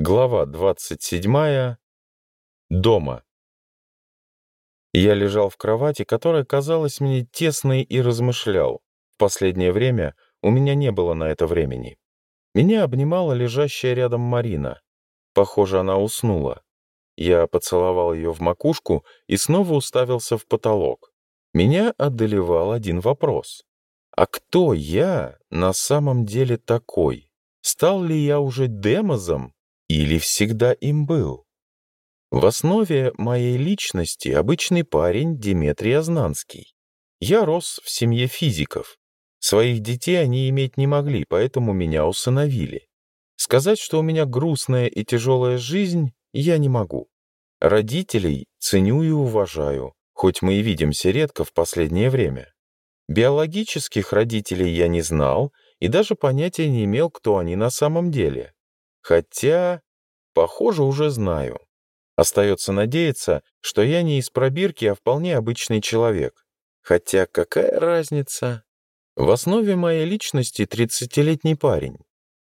Глава 27. Дома. Я лежал в кровати, которая казалась мне тесной и размышлял. В последнее время у меня не было на это времени. Меня обнимала лежащая рядом Марина. Похоже, она уснула. Я поцеловал ее в макушку и снова уставился в потолок. Меня одолевал один вопрос. А кто я на самом деле такой? Стал ли я уже демозом? или всегда им был? В основе моей личности обычный парень Дмитрий Ознанский. Я рос в семье физиков. Своих детей они иметь не могли, поэтому меня усыновили. Сказать, что у меня грустная и тяжелая жизнь, я не могу. Родителей ценю и уважаю, хоть мы и видимся редко в последнее время. Биологических родителей я не знал и даже понятия не имел, кто они на самом деле. Хотя, похоже, уже знаю. Остается надеяться, что я не из пробирки, а вполне обычный человек. Хотя какая разница? В основе моей личности 30-летний парень.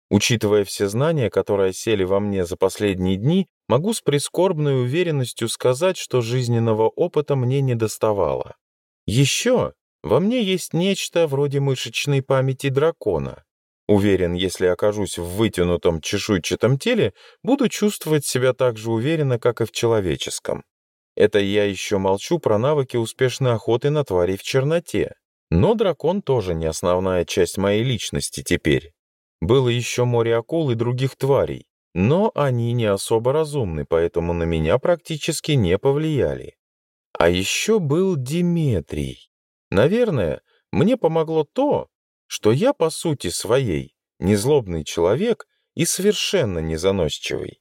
Учитывая все знания, которые сели во мне за последние дни, могу с прискорбной уверенностью сказать, что жизненного опыта мне не доставало. Еще во мне есть нечто вроде мышечной памяти дракона. Уверен, если окажусь в вытянутом чешуйчатом теле, буду чувствовать себя так же уверенно, как и в человеческом. Это я еще молчу про навыки успешной охоты на тварей в черноте. Но дракон тоже не основная часть моей личности теперь. Было еще море акул и других тварей, но они не особо разумны, поэтому на меня практически не повлияли. А еще был Диметрий. Наверное, мне помогло то, что я, по сути своей, незлобный человек и совершенно незаносчивый.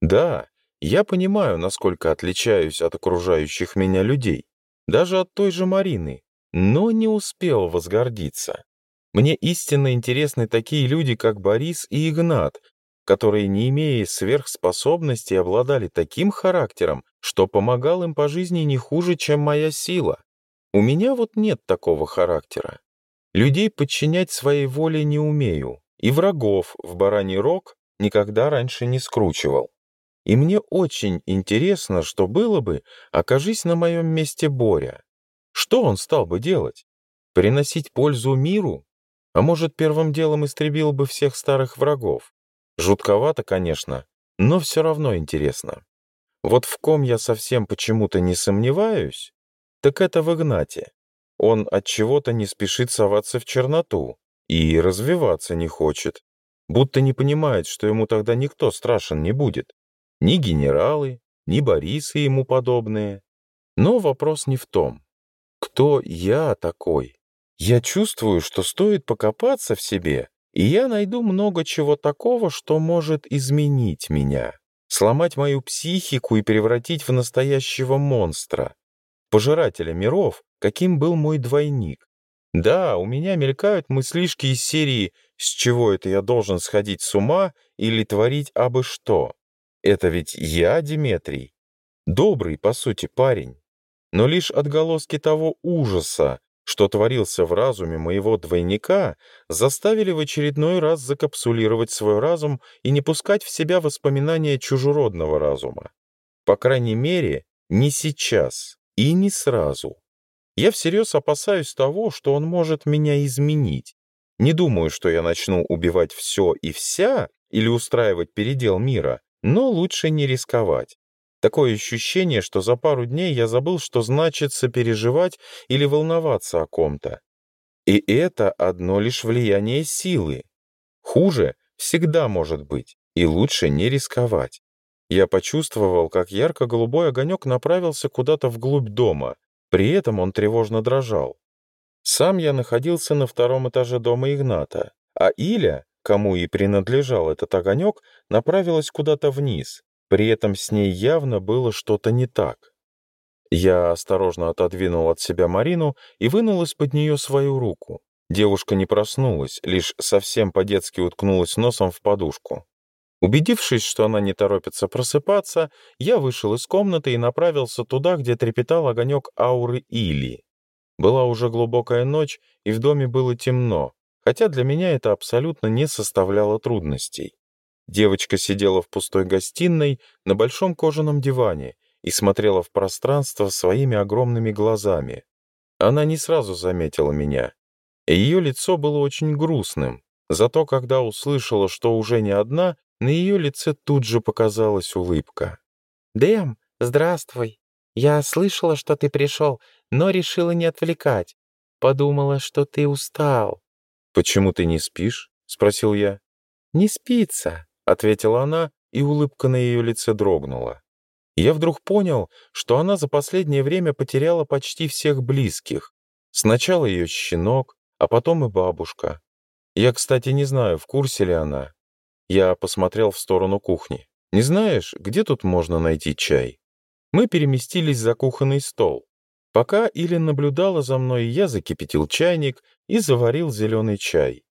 Да, я понимаю, насколько отличаюсь от окружающих меня людей, даже от той же Марины, но не успел возгордиться. Мне истинно интересны такие люди, как Борис и Игнат, которые, не имея сверхспособностей, обладали таким характером, что помогал им по жизни не хуже, чем моя сила. У меня вот нет такого характера. Людей подчинять своей воле не умею, и врагов в бараний рог никогда раньше не скручивал. И мне очень интересно, что было бы, окажись на моем месте Боря. Что он стал бы делать? Приносить пользу миру? А может, первым делом истребил бы всех старых врагов? Жутковато, конечно, но все равно интересно. Вот в ком я совсем почему-то не сомневаюсь, так это в Игнате. Он от чего-то не спешит соваться в черноту и развиваться не хочет, будто не понимает, что ему тогда никто страшен не будет. Ни генералы, ни Борисы ему подобные. Но вопрос не в том, кто я такой. Я чувствую, что стоит покопаться в себе, и я найду много чего такого, что может изменить меня, сломать мою психику и превратить в настоящего монстра пожирателя миров, каким был мой двойник. Да, у меня мелькают мыслишки из серии «С чего это я должен сходить с ума» или «Творить абы что». Это ведь я, Диметрий. Добрый, по сути, парень. Но лишь отголоски того ужаса, что творился в разуме моего двойника, заставили в очередной раз закапсулировать свой разум и не пускать в себя воспоминания чужеродного разума. По крайней мере, не сейчас. И не сразу. Я всерьез опасаюсь того, что он может меня изменить. Не думаю, что я начну убивать все и вся или устраивать передел мира, но лучше не рисковать. Такое ощущение, что за пару дней я забыл, что значит сопереживать или волноваться о ком-то. И это одно лишь влияние силы. Хуже всегда может быть, и лучше не рисковать. Я почувствовал, как ярко-голубой огонек направился куда-то вглубь дома. При этом он тревожно дрожал. Сам я находился на втором этаже дома Игната, а Иля, кому и принадлежал этот огонек, направилась куда-то вниз. При этом с ней явно было что-то не так. Я осторожно отодвинул от себя Марину и вынул из-под нее свою руку. Девушка не проснулась, лишь совсем по-детски уткнулась носом в подушку. Убедившись, что она не торопится просыпаться, я вышел из комнаты и направился туда, где трепетал огонек ауры Или. Была уже глубокая ночь, и в доме было темно, хотя для меня это абсолютно не составляло трудностей. Девочка сидела в пустой гостиной на большом кожаном диване и смотрела в пространство своими огромными глазами. Она не сразу заметила меня. Ее лицо было очень грустным, зато когда услышала, что уже не одна, на ее лице тут же показалась улыбка. «Дэм, здравствуй. Я слышала, что ты пришел, но решила не отвлекать. Подумала, что ты устал». «Почему ты не спишь?» — спросил я. «Не спится», — ответила она, и улыбка на ее лице дрогнула. Я вдруг понял, что она за последнее время потеряла почти всех близких. Сначала ее щенок, а потом и бабушка. Я, кстати, не знаю, в курсе ли она. Я посмотрел в сторону кухни. «Не знаешь, где тут можно найти чай?» Мы переместились за кухонный стол. Пока Илин наблюдала за мной, я закипятил чайник и заварил зеленый чай.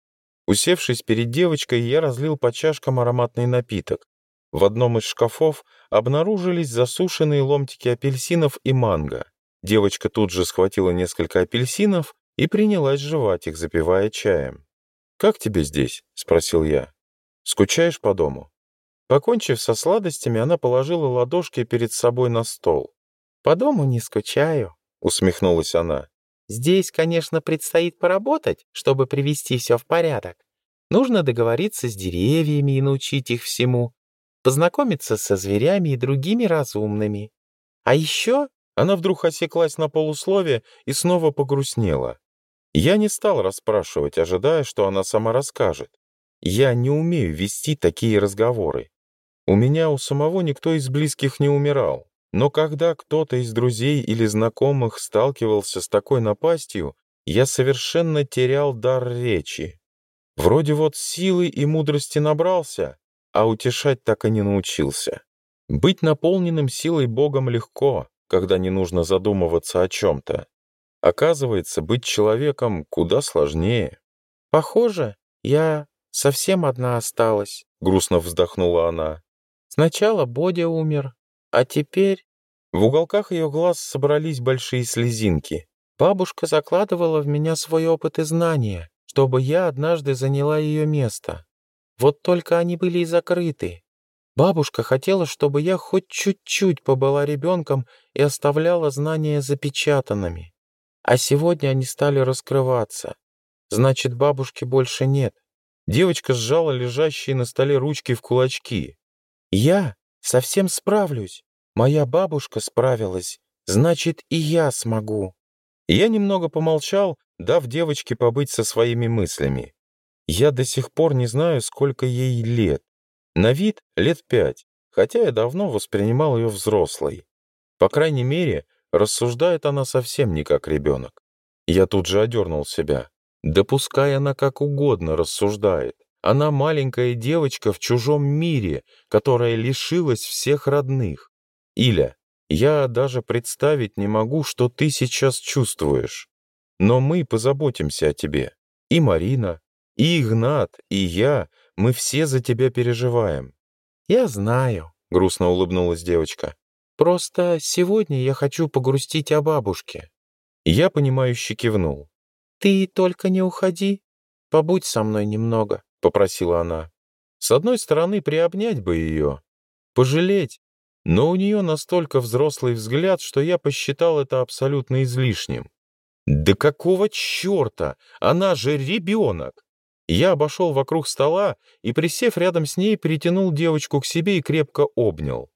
Усевшись перед девочкой, я разлил по чашкам ароматный напиток. В одном из шкафов обнаружились засушенные ломтики апельсинов и манго. Девочка тут же схватила несколько апельсинов и принялась жевать их, запивая чаем. «Как тебе здесь?» — спросил я. Скучаешь по дому?» Покончив со сладостями, она положила ладошки перед собой на стол. «По дому не скучаю», — усмехнулась она. «Здесь, конечно, предстоит поработать, чтобы привести все в порядок. Нужно договориться с деревьями и научить их всему, познакомиться со зверями и другими разумными. А еще...» Она вдруг осеклась на полуслове и снова погрустнела. Я не стал расспрашивать, ожидая, что она сама расскажет. Я не умею вести такие разговоры. У меня у самого никто из близких не умирал. Но когда кто-то из друзей или знакомых сталкивался с такой напастью, я совершенно терял дар речи. Вроде вот силы и мудрости набрался, а утешать так и не научился. Быть наполненным силой Богом легко, когда не нужно задумываться о чем-то. Оказывается, быть человеком куда сложнее. Похоже, я совсем одна осталась», — грустно вздохнула она. «Сначала Бодя умер, а теперь...» В уголках ее глаз собрались большие слезинки. «Бабушка закладывала в меня свой опыт и знания, чтобы я однажды заняла ее место. Вот только они были и закрыты. Бабушка хотела, чтобы я хоть чуть-чуть побыла ребенком и оставляла знания запечатанными. А сегодня они стали раскрываться. Значит, бабушки больше нет. Девочка сжала лежащие на столе ручки в кулачки. «Я совсем справлюсь. Моя бабушка справилась, значит, и я смогу». Я немного помолчал, дав девочке побыть со своими мыслями. Я до сих пор не знаю, сколько ей лет. На вид лет пять, хотя я давно воспринимал ее взрослой. По крайней мере, рассуждает она совсем не как ребенок. Я тут же одернул себя. Да пускай она как угодно рассуждает. Она маленькая девочка в чужом мире, которая лишилась всех родных. Иля, я даже представить не могу, что ты сейчас чувствуешь. Но мы позаботимся о тебе. И Марина, и Игнат, и я, мы все за тебя переживаем. Я знаю, грустно улыбнулась девочка. Просто сегодня я хочу погрустить о бабушке. Я понимающе кивнул. «Ты только не уходи. Побудь со мной немного», — попросила она. С одной стороны, приобнять бы ее, пожалеть, но у нее настолько взрослый взгляд, что я посчитал это абсолютно излишним. «Да какого черта? Она же ребенок!» Я обошел вокруг стола и, присев рядом с ней, притянул девочку к себе и крепко обнял.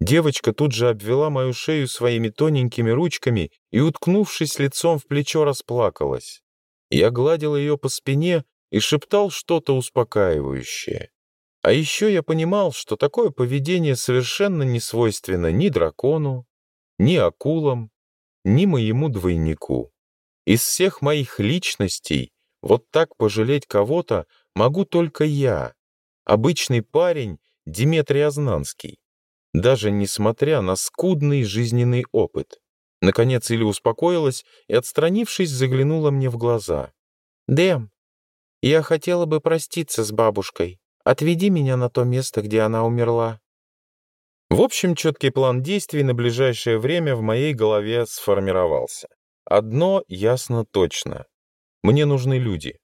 Девочка тут же обвела мою шею своими тоненькими ручками и, уткнувшись лицом в плечо, расплакалась. Я гладил ее по спине и шептал что-то успокаивающее. А еще я понимал, что такое поведение совершенно не свойственно ни дракону, ни акулам, ни моему двойнику. Из всех моих личностей вот так пожалеть кого-то могу только я, обычный парень Димитрий Ознанский, даже несмотря на скудный жизненный опыт. Наконец Иля успокоилась и, отстранившись, заглянула мне в глаза. «Дэм, я хотела бы проститься с бабушкой. Отведи меня на то место, где она умерла». В общем, четкий план действий на ближайшее время в моей голове сформировался. Одно ясно точно. Мне нужны люди.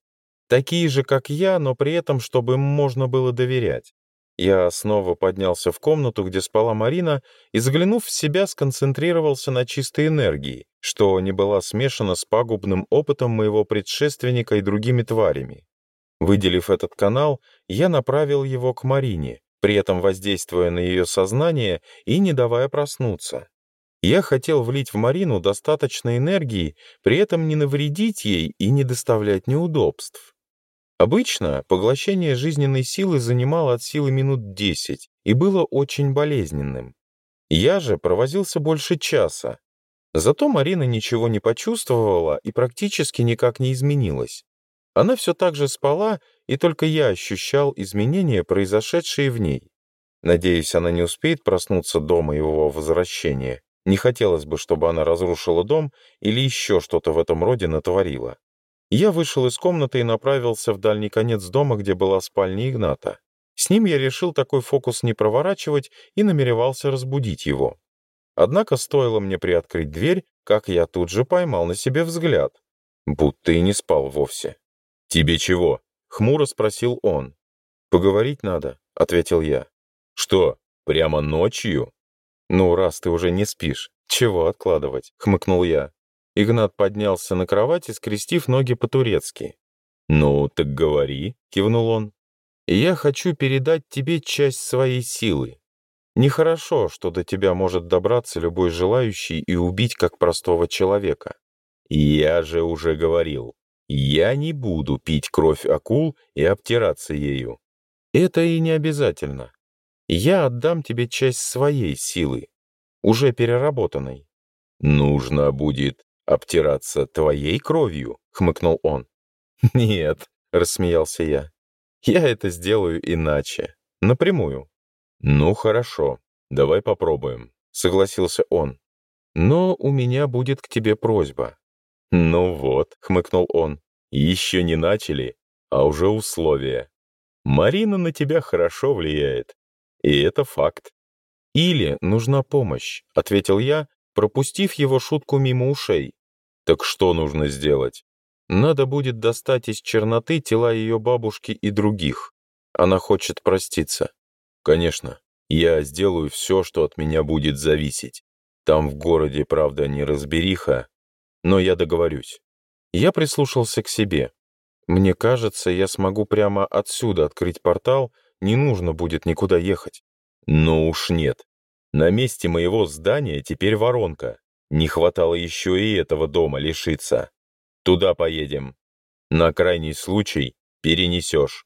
Такие же, как я, но при этом, чтобы им можно было доверять. Я снова поднялся в комнату, где спала Марина, и, заглянув в себя, сконцентрировался на чистой энергии, что не была смешана с пагубным опытом моего предшественника и другими тварями. Выделив этот канал, я направил его к Марине, при этом воздействуя на ее сознание и не давая проснуться. Я хотел влить в Марину достаточно энергии, при этом не навредить ей и не доставлять неудобств. Обычно поглощение жизненной силы занимало от силы минут 10 и было очень болезненным. Я же провозился больше часа. Зато Марина ничего не почувствовала и практически никак не изменилась. Она все так же спала, и только я ощущал изменения, произошедшие в ней. Надеюсь, она не успеет проснуться до моего возвращения. Не хотелось бы, чтобы она разрушила дом или еще что-то в этом роде натворила. Я вышел из комнаты и направился в дальний конец дома, где была спальня Игната. С ним я решил такой фокус не проворачивать и намеревался разбудить его. Однако стоило мне приоткрыть дверь, как я тут же поймал на себе взгляд. Будто и не спал вовсе. «Тебе чего?» — хмуро спросил он. «Поговорить надо», — ответил я. «Что, прямо ночью?» «Ну, раз ты уже не спишь, чего откладывать?» — хмыкнул я. Игнат поднялся на кровати, скрестив ноги по-турецки. «Ну, так говори», — кивнул он. «Я хочу передать тебе часть своей силы. Нехорошо, что до тебя может добраться любой желающий и убить как простого человека». «Я же уже говорил, я не буду пить кровь акул и обтираться ею». «Это и не обязательно. Я отдам тебе часть своей силы, уже переработанной». «Нужно будет «Обтираться твоей кровью?» — хмыкнул он. «Нет», — рассмеялся я. «Я это сделаю иначе. Напрямую». «Ну хорошо, давай попробуем», — согласился он. «Но у меня будет к тебе просьба». «Ну вот», — хмыкнул он, — «еще не начали, а уже условия. Марина на тебя хорошо влияет. И это факт. «Или нужна помощь», — ответил я, пропустив его шутку мимо ушей. Так что нужно сделать? Надо будет достать из черноты тела ее бабушки и других. Она хочет проститься. Конечно, я сделаю все, что от меня будет зависеть. Там в городе, правда, не разбериха, но я договорюсь. Я прислушался к себе. Мне кажется, я смогу прямо отсюда открыть портал, не нужно будет никуда ехать. Но уж нет. На месте моего здания теперь воронка. Не хватало еще и этого дома лишиться. Туда поедем. На крайний случай перенесешь.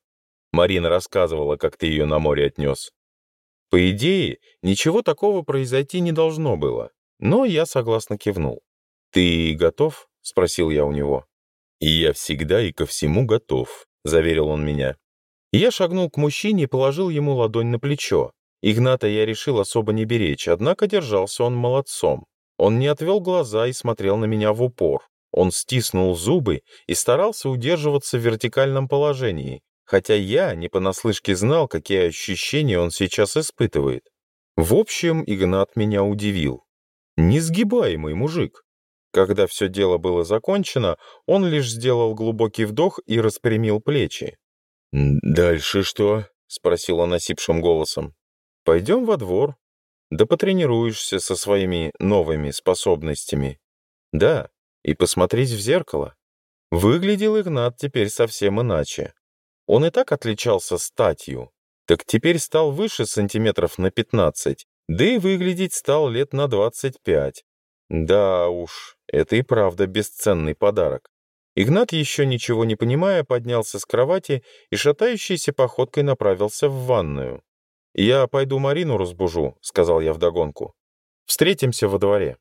Марина рассказывала, как ты ее на море отнес. По идее, ничего такого произойти не должно было, но я согласно кивнул. «Ты готов?» — спросил я у него. «И я всегда и ко всему готов», — заверил он меня. Я шагнул к мужчине и положил ему ладонь на плечо, Игната я решил особо не беречь, однако держался он молодцом. Он не отвел глаза и смотрел на меня в упор. Он стиснул зубы и старался удерживаться в вертикальном положении, хотя я не понаслышке знал, какие ощущения он сейчас испытывает. В общем, Игнат меня удивил. Несгибаемый мужик. Когда все дело было закончено, он лишь сделал глубокий вдох и распрямил плечи. «Дальше что?» — спросил он осипшим голосом. Пойдем во двор, да потренируешься со своими новыми способностями. Да, и посмотреть в зеркало. Выглядел Игнат теперь совсем иначе. Он и так отличался статью, так теперь стал выше сантиметров на 15, да и выглядеть стал лет на 25. Да уж, это и правда бесценный подарок. Игнат, еще ничего не понимая, поднялся с кровати и шатающейся походкой направился в ванную. «Я пойду Марину разбужу», — сказал я вдогонку. «Встретимся во дворе».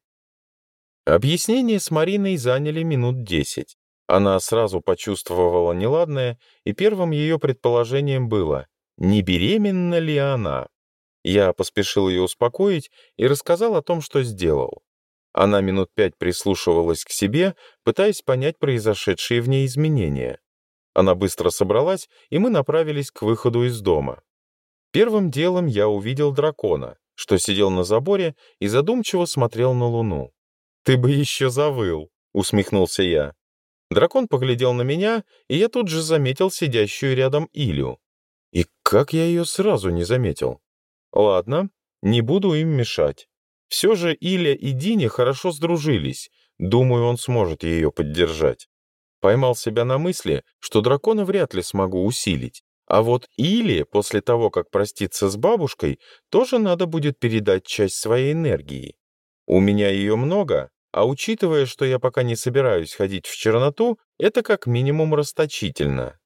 Объяснение с Мариной заняли минут десять. Она сразу почувствовала неладное, и первым ее предположением было, не беременна ли она. Я поспешил ее успокоить и рассказал о том, что сделал. Она минут пять прислушивалась к себе, пытаясь понять произошедшие в ней изменения. Она быстро собралась, и мы направились к выходу из дома. Первым делом я увидел дракона, что сидел на заборе и задумчиво смотрел на луну. «Ты бы еще завыл!» — усмехнулся я. Дракон поглядел на меня, и я тут же заметил сидящую рядом Илю. И как я ее сразу не заметил? Ладно, не буду им мешать. Все же Иля и Диня хорошо сдружились. Думаю, он сможет ее поддержать. Поймал себя на мысли, что дракона вряд ли смогу усилить. А вот Или, после того, как проститься с бабушкой, тоже надо будет передать часть своей энергии. У меня ее много, а учитывая, что я пока не собираюсь ходить в черноту, это как минимум расточительно.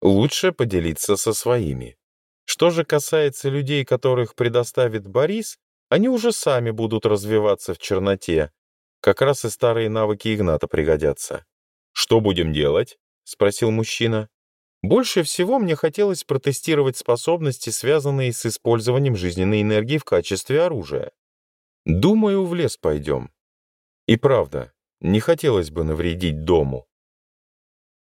Лучше поделиться со своими. Что же касается людей, которых предоставит Борис, они уже сами будут развиваться в черноте. Как раз и старые навыки Игната пригодятся. «Что будем делать?» — спросил мужчина. Больше всего мне хотелось протестировать способности, связанные с использованием жизненной энергии в качестве оружия. Думаю, в лес пойдем. И правда, не хотелось бы навредить дому.